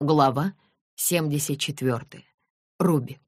Глава 74. Руби.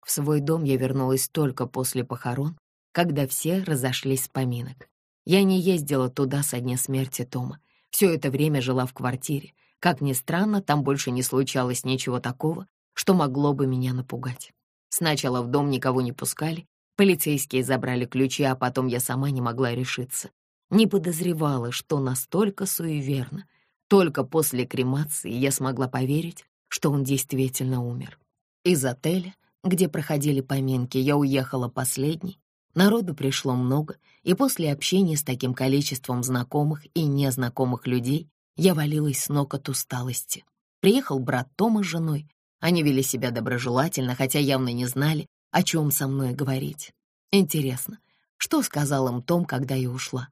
В свой дом я вернулась только после похорон, когда все разошлись с поминок. Я не ездила туда со дня смерти Тома. Все это время жила в квартире. Как ни странно, там больше не случалось ничего такого, что могло бы меня напугать. Сначала в дом никого не пускали, полицейские забрали ключи, а потом я сама не могла решиться. Не подозревала, что настолько суеверно. Только после кремации я смогла поверить, что он действительно умер. Из отеля, где проходили поминки, я уехала последней. Народу пришло много, и после общения с таким количеством знакомых и незнакомых людей я валилась с ног от усталости. Приехал брат Тома с женой, они вели себя доброжелательно, хотя явно не знали, о чем со мной говорить. Интересно, что сказал им Том, когда я ушла?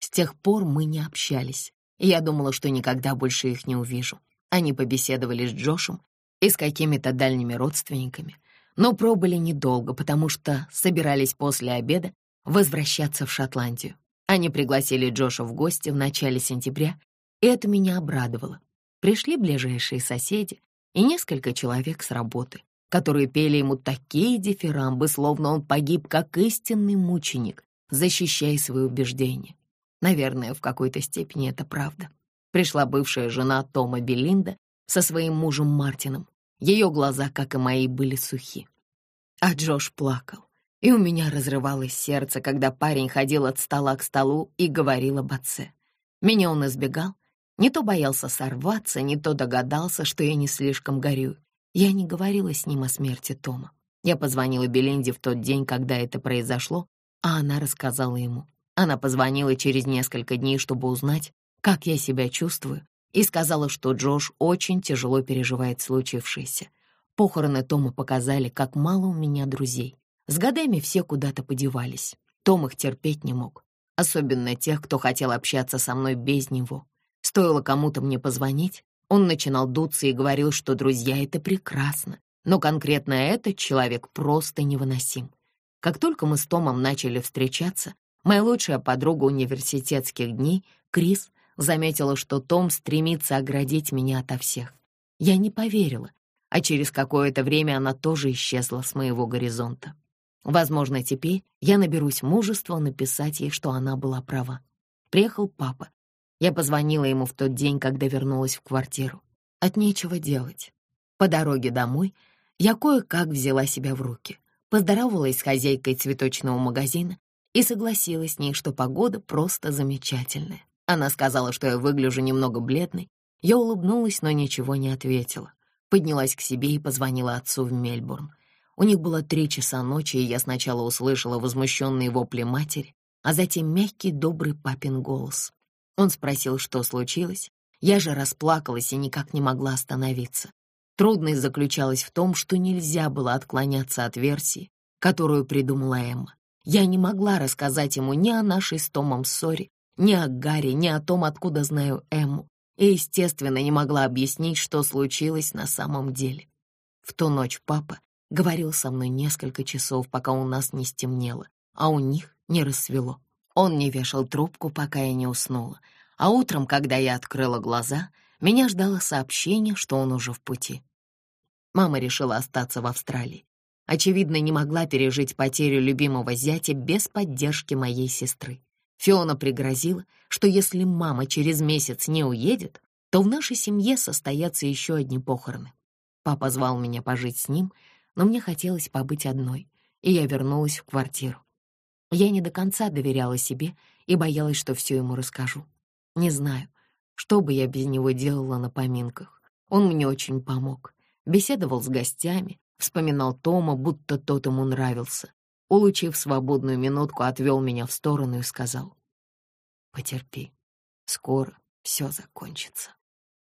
С тех пор мы не общались, и я думала, что никогда больше их не увижу. Они побеседовали с Джошем и с какими-то дальними родственниками, но пробыли недолго, потому что собирались после обеда возвращаться в Шотландию. Они пригласили Джоша в гости в начале сентября, и это меня обрадовало. Пришли ближайшие соседи, и несколько человек с работы, которые пели ему такие дифирамбы, словно он погиб как истинный мученик, защищая свои убеждения. Наверное, в какой-то степени это правда. Пришла бывшая жена Тома Белинда со своим мужем Мартином. Ее глаза, как и мои, были сухи. А Джош плакал, и у меня разрывалось сердце, когда парень ходил от стола к столу и говорил об отце. Меня он избегал, не то боялся сорваться, не то догадался, что я не слишком горю. Я не говорила с ним о смерти Тома. Я позвонила Белинде в тот день, когда это произошло, а она рассказала ему. Она позвонила через несколько дней, чтобы узнать, как я себя чувствую, и сказала, что Джош очень тяжело переживает случившееся. Похороны Тома показали, как мало у меня друзей. С годами все куда-то подевались. Том их терпеть не мог. Особенно тех, кто хотел общаться со мной без него. Стоило кому-то мне позвонить, он начинал дуться и говорил, что друзья — это прекрасно, но конкретно этот человек просто невыносим. Как только мы с Томом начали встречаться, моя лучшая подруга университетских дней, Крис, заметила, что Том стремится оградить меня ото всех. Я не поверила, а через какое-то время она тоже исчезла с моего горизонта. Возможно, теперь я наберусь мужества написать ей, что она была права. Приехал папа, я позвонила ему в тот день, когда вернулась в квартиру. От нечего делать. По дороге домой я кое-как взяла себя в руки, поздоровалась с хозяйкой цветочного магазина и согласилась с ней, что погода просто замечательная. Она сказала, что я выгляжу немного бледной. Я улыбнулась, но ничего не ответила. Поднялась к себе и позвонила отцу в Мельбурн. У них было три часа ночи, и я сначала услышала возмущенные вопли матери, а затем мягкий, добрый папин голос. Он спросил, что случилось. Я же расплакалась и никак не могла остановиться. Трудность заключалась в том, что нельзя было отклоняться от версии, которую придумала Эмма. Я не могла рассказать ему ни о нашей с Томом ссоре, ни о Гарри, ни о том, откуда знаю Эмму, и, естественно, не могла объяснить, что случилось на самом деле. В ту ночь папа говорил со мной несколько часов, пока у нас не стемнело, а у них не рассвело. Он не вешал трубку, пока я не уснула, а утром, когда я открыла глаза, меня ждало сообщение, что он уже в пути. Мама решила остаться в Австралии. Очевидно, не могла пережить потерю любимого зятя без поддержки моей сестры. Фиона пригрозила, что если мама через месяц не уедет, то в нашей семье состоятся еще одни похороны. Папа звал меня пожить с ним, но мне хотелось побыть одной, и я вернулась в квартиру. Я не до конца доверяла себе и боялась, что все ему расскажу. Не знаю, что бы я без него делала на поминках. Он мне очень помог. Беседовал с гостями, вспоминал Тома, будто тот ему нравился. Улучив свободную минутку, отвел меня в сторону и сказал. «Потерпи, скоро все закончится».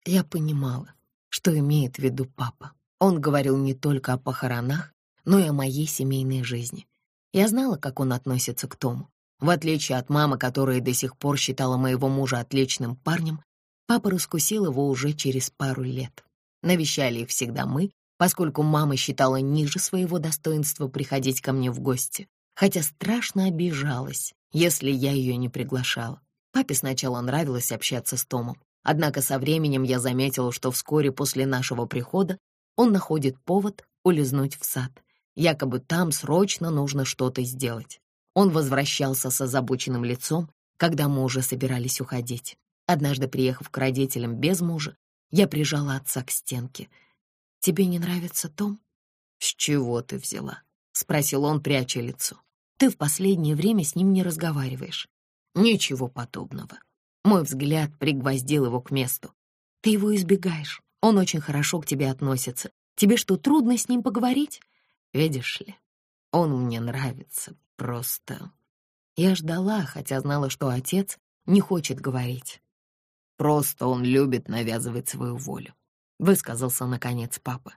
Я понимала, что имеет в виду папа. Он говорил не только о похоронах, но и о моей семейной жизни. Я знала, как он относится к Тому. В отличие от мамы, которая до сих пор считала моего мужа отличным парнем, папа раскусил его уже через пару лет. Навещали их всегда мы, поскольку мама считала ниже своего достоинства приходить ко мне в гости, хотя страшно обижалась, если я ее не приглашала. Папе сначала нравилось общаться с Томом, однако со временем я заметила, что вскоре после нашего прихода он находит повод улизнуть в сад. Якобы там срочно нужно что-то сделать. Он возвращался с озабоченным лицом, когда мы уже собирались уходить. Однажды, приехав к родителям без мужа, я прижала отца к стенке. «Тебе не нравится Том?» «С чего ты взяла?» — спросил он, пряча лицо. «Ты в последнее время с ним не разговариваешь». «Ничего подобного». Мой взгляд пригвоздил его к месту. «Ты его избегаешь. Он очень хорошо к тебе относится. Тебе что, трудно с ним поговорить?» «Видишь ли, он мне нравится, просто...» Я ждала, хотя знала, что отец не хочет говорить. Просто он любит навязывать свою волю», — высказался, наконец, папа.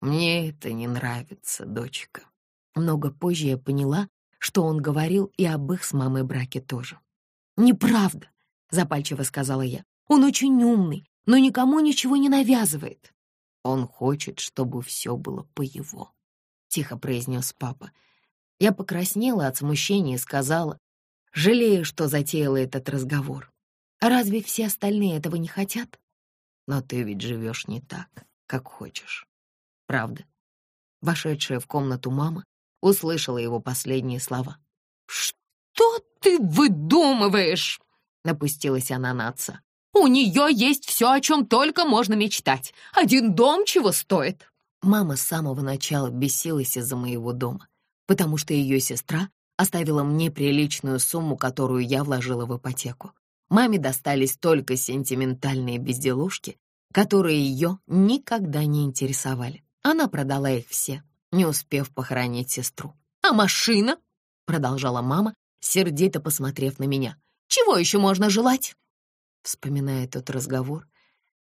«Мне это не нравится, дочка». Много позже я поняла, что он говорил и об их с мамой браке тоже. «Неправда», — запальчиво сказала я. «Он очень умный, но никому ничего не навязывает». «Он хочет, чтобы все было по его», — тихо произнес папа. Я покраснела от смущения и сказала, жалею, что затеяла этот разговор. А разве все остальные этого не хотят? Но ты ведь живешь не так, как хочешь. Правда? Вошедшая в комнату мама услышала его последние слова. «Что ты выдумываешь?» — напустилась она на отца. «У нее есть все, о чем только можно мечтать. Один дом чего стоит?» Мама с самого начала бесилась из-за моего дома, потому что ее сестра оставила мне приличную сумму, которую я вложила в ипотеку. Маме достались только сентиментальные безделушки, которые ее никогда не интересовали. Она продала их все, не успев похоронить сестру. «А машина?» — продолжала мама, сердито посмотрев на меня. «Чего еще можно желать?» Вспоминая тот разговор,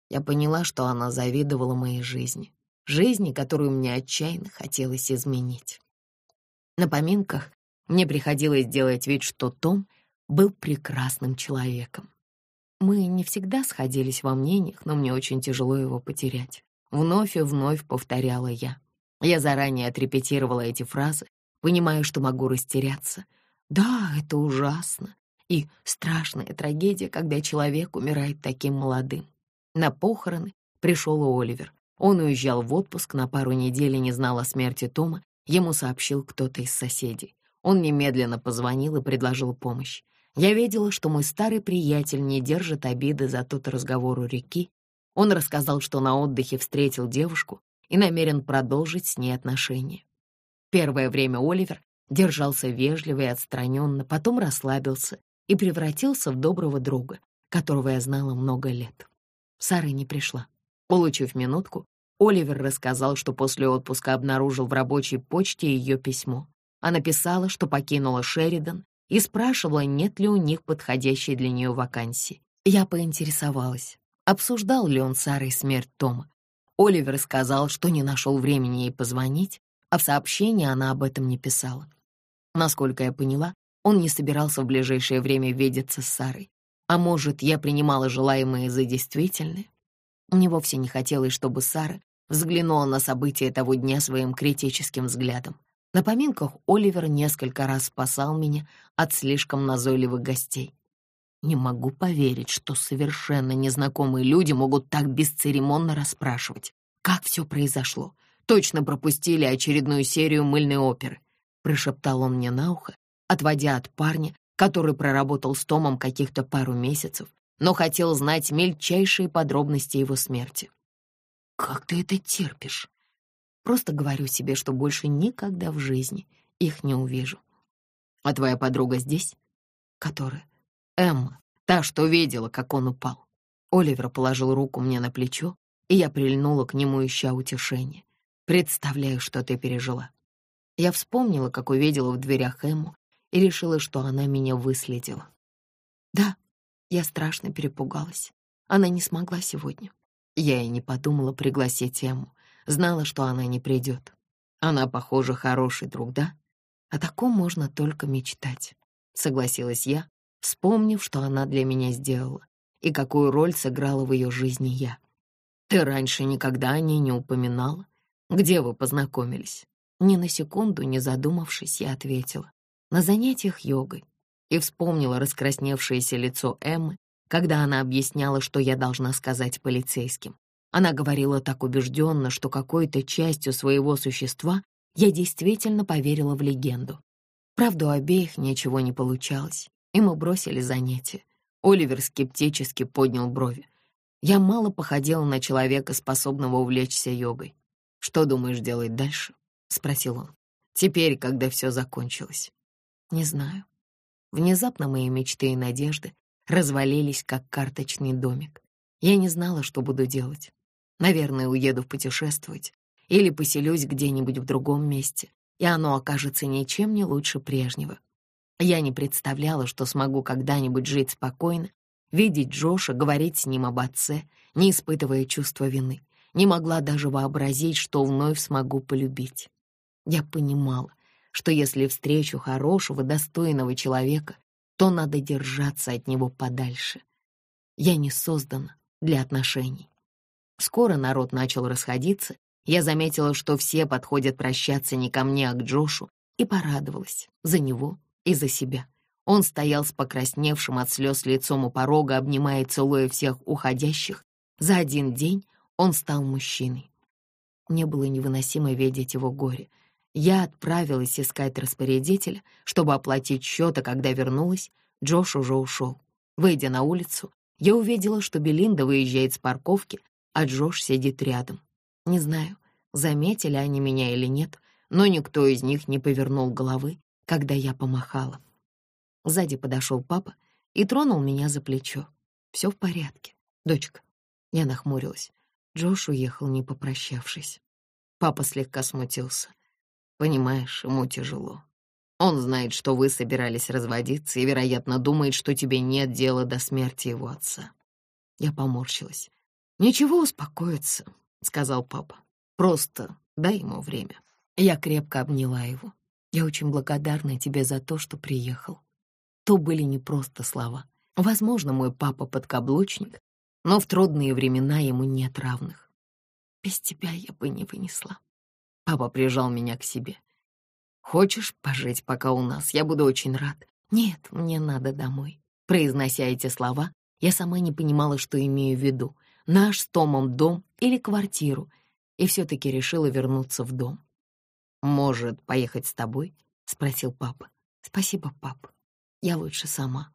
я поняла, что она завидовала моей жизни, жизни, которую мне отчаянно хотелось изменить. На поминках мне приходилось делать вид, что Том — был прекрасным человеком. Мы не всегда сходились во мнениях, но мне очень тяжело его потерять. Вновь и вновь повторяла я. Я заранее отрепетировала эти фразы, понимая, что могу растеряться. Да, это ужасно. И страшная трагедия, когда человек умирает таким молодым. На похороны пришел Оливер. Он уезжал в отпуск на пару недель и не знал о смерти Тома. Ему сообщил кто-то из соседей. Он немедленно позвонил и предложил помощь. Я видела, что мой старый приятель не держит обиды за тот разговор у реки. Он рассказал, что на отдыхе встретил девушку и намерен продолжить с ней отношения. Первое время Оливер держался вежливо и отстраненно, потом расслабился и превратился в доброго друга, которого я знала много лет. Сара не пришла. Получив минутку, Оливер рассказал, что после отпуска обнаружил в рабочей почте ее письмо. Она писала, что покинула Шеридан и спрашивала, нет ли у них подходящей для нее вакансии. Я поинтересовалась, обсуждал ли он с Сарой смерть Тома. Оливер сказал, что не нашел времени ей позвонить, а в сообщении она об этом не писала. Насколько я поняла, он не собирался в ближайшее время видеться с Сарой. А может, я принимала желаемое за действительное? Мне вовсе не хотелось, чтобы Сара взглянула на события того дня своим критическим взглядом. На поминках Оливер несколько раз спасал меня от слишком назойливых гостей. Не могу поверить, что совершенно незнакомые люди могут так бесцеремонно расспрашивать, как все произошло. Точно пропустили очередную серию мыльной оперы, прошептал он мне на ухо, отводя от парня, который проработал с Томом каких-то пару месяцев, но хотел знать мельчайшие подробности его смерти. «Как ты это терпишь?» Просто говорю себе, что больше никогда в жизни их не увижу. А твоя подруга здесь? Которая? Эмма, та, что видела, как он упал. Оливер положил руку мне на плечо, и я прильнула к нему, ища утешения. Представляю, что ты пережила. Я вспомнила, как увидела в дверях Эмму, и решила, что она меня выследила. Да, я страшно перепугалась. Она не смогла сегодня. Я и не подумала пригласить Эмму. Знала, что она не придет. Она, похоже, хороший друг, да? О таком можно только мечтать, согласилась я, вспомнив, что она для меня сделала и какую роль сыграла в ее жизни я. Ты раньше никогда о ней не упоминала. Где вы познакомились?» Ни на секунду не задумавшись, я ответила. «На занятиях йогой». И вспомнила раскрасневшееся лицо Эммы, когда она объясняла, что я должна сказать полицейским. Она говорила так убежденно, что какой-то частью своего существа я действительно поверила в легенду. Правда, у обеих ничего не получалось, и мы бросили занятия. Оливер скептически поднял брови. Я мало походила на человека, способного увлечься йогой. «Что думаешь делать дальше?» — спросил он. «Теперь, когда все закончилось». «Не знаю». Внезапно мои мечты и надежды развалились, как карточный домик. Я не знала, что буду делать. Наверное, уеду путешествовать или поселюсь где-нибудь в другом месте, и оно окажется ничем не лучше прежнего. Я не представляла, что смогу когда-нибудь жить спокойно, видеть Джоша, говорить с ним об отце, не испытывая чувства вины. Не могла даже вообразить, что вновь смогу полюбить. Я понимала, что если встречу хорошего, достойного человека, то надо держаться от него подальше. Я не создана для отношений. Скоро народ начал расходиться, я заметила, что все подходят прощаться не ко мне, а к Джошу, и порадовалась за него и за себя. Он стоял с покрасневшим от слез лицом у порога, обнимая и целуя всех уходящих. За один день он стал мужчиной. Мне было невыносимо видеть его горе. Я отправилась искать распорядителя, чтобы оплатить счет, а когда вернулась, Джош уже ушел. Выйдя на улицу, я увидела, что Белинда выезжает с парковки, а Джош сидит рядом. Не знаю, заметили они меня или нет, но никто из них не повернул головы, когда я помахала. Сзади подошел папа и тронул меня за плечо. «Все в порядке, дочка». Я нахмурилась. Джош уехал, не попрощавшись. Папа слегка смутился. «Понимаешь, ему тяжело. Он знает, что вы собирались разводиться и, вероятно, думает, что тебе нет дела до смерти его отца». Я поморщилась. «Ничего, успокоиться», — сказал папа. «Просто дай ему время». Я крепко обняла его. «Я очень благодарна тебе за то, что приехал». То были не просто слова. Возможно, мой папа подкаблучник, но в трудные времена ему нет равных. Без тебя я бы не вынесла. Папа прижал меня к себе. «Хочешь пожить пока у нас? Я буду очень рад». «Нет, мне надо домой». Произнося эти слова, я сама не понимала, что имею в виду — наш с Томом дом или квартиру, и все-таки решила вернуться в дом. «Может, поехать с тобой?» — спросил папа. «Спасибо, пап. Я лучше сама».